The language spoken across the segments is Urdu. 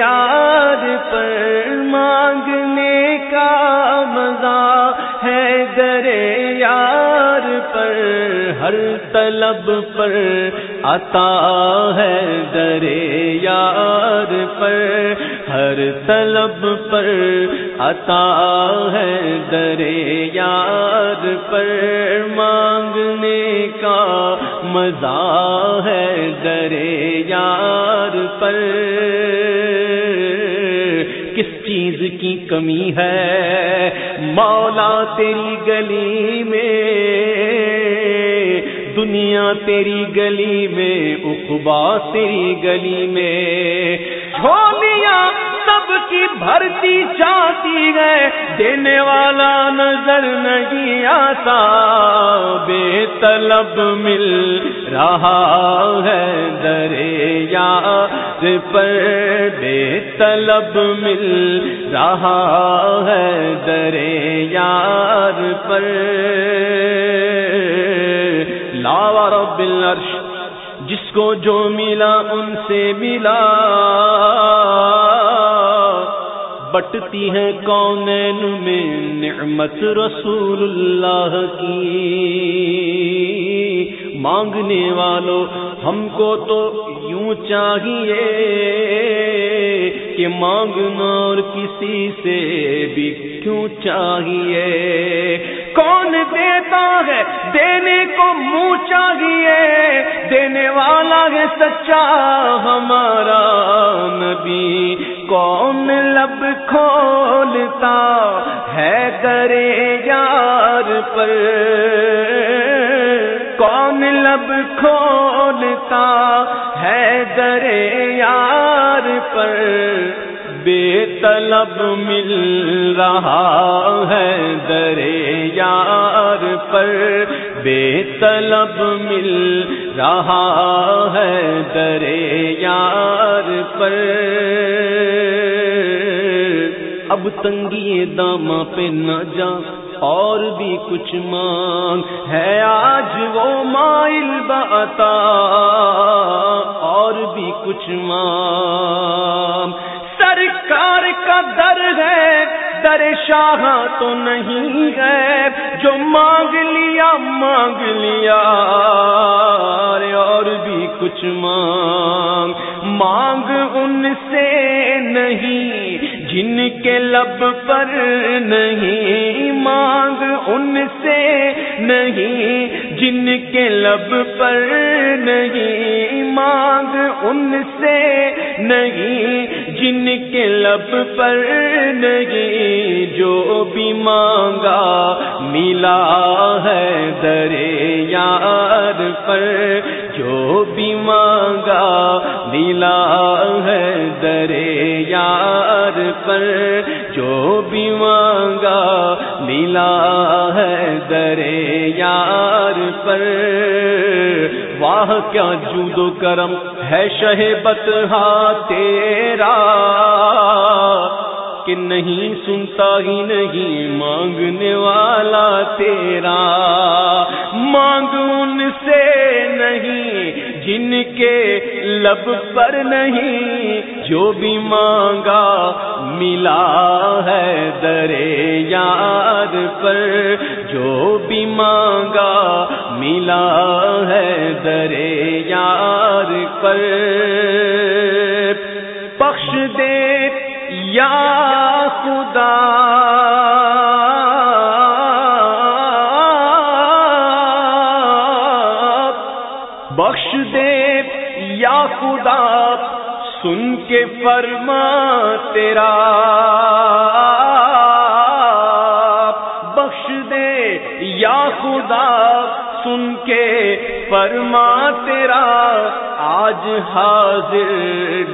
یار پر مانگنے کا مزہ ہے در یار پر، ہر طلب پر عطا ہے در یار پر، ہر طلب پر عطا ہے در یار پر مانگنے کا مزہ ہے در یار پر۔ کس چیز کی کمی ہے؟ مولا تیری گلی میں، دنیا تیری گلی میں، اقبا تیری گلی میں، جھولیاں سب کی بھرتی چاہتی ہے، دینے والا نظر نہیں آتا بے طلب مل رہا ہے دریا پر بے طلب مل رہا ہے دریا پر۔ لاوا رب العرش، جس کو جو ملا ان سے ملا۔ بٹتی ہے کونین میں نعمت رسول اللہ کی۔ مانگنے والوں ہم کو تو یوں چاہیے کہ مانگنا اور کسی سے بھی کیوں چاہیے؟ کون دیتا ہے دینے کو منہ چاہیے؟ دینے والا ہے سچا ہمارا نبی۔ کون لب کھولتا ہے کرے یار پر۔ کون لب کھولتا ہے درے یار پر۔ بے طلب مل رہا ہے درے یار پر۔ بے طلب مل رہا ہے درے یار پر۔ اب تنگی داما پہ نہ جا، اور بھی کچھ مانگ ہے آج وہ مائل بتا اور بھی کچھ مانگ۔ سرکار کا در ہے، در شاہ تو نہیں ہے، جو مانگ لیا مانگ لیا اور بھی کچھ مانگ۔ مانگ ان سے نہیں جن کے لب پر نہیں مانگ، ان سے نہیں۔ جن کے لب پر نہیں مانگ، ان سے نہیں۔ جن کے لب پر نہیں، جو بھی مانگا ملا ہے درے یار پر۔ جو بھی مانگا ملا ہے درے یار پر جو بھی مانگا ملا ہے درے یار پر۔ واہ، کیا جود و کرم ہے شہ بتہا تیرا۔ کہ نہیں سنتا ہی نہیں مانگنے والا تیرا مانگ ان سے نہیں جن کے لب پر نہیں جو بھی مانگا ملا ہے درے یار پر جو بھی مانگا ملا ہے درے یار پر خدا بخش دے یا خدا، سن کے فرما تیرا۔ بخش دے یا خدا، سن کے فرما تیرا۔ آج حاضر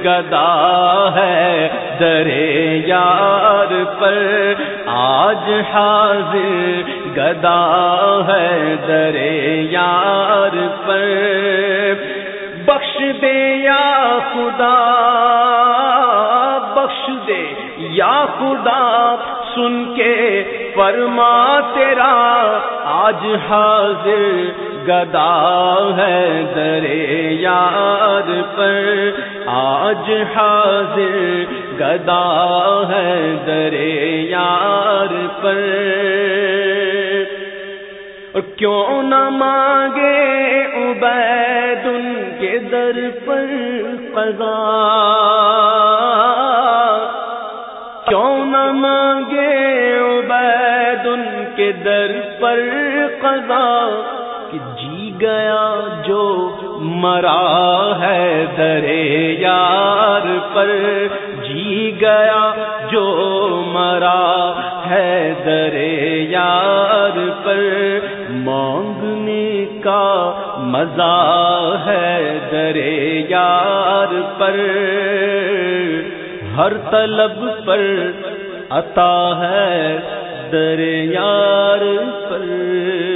گدا ہے درے یار پر آج حاضر گدا ہے درے یار پر۔ بخش دے یا خدا، بخش دے یا خدا، سن کے فرما تیرا آج حاضر گدا ہے درے یار پر۔ آج حاضر گدا ہے درے یار پر کیوں نہ مانگے عبید ان کے در پر قضا؟ کیوں نہ مانگے عبید ان کے در پر قضا؟ کہ جی گیا جو مرا ہے درے یار پر۔ جی گیا جو مرا ہے درے یار پر۔ مانگنے کا مزہ ہے درے یار پر۔ ہر طلب پر عطا ہے در یار پر۔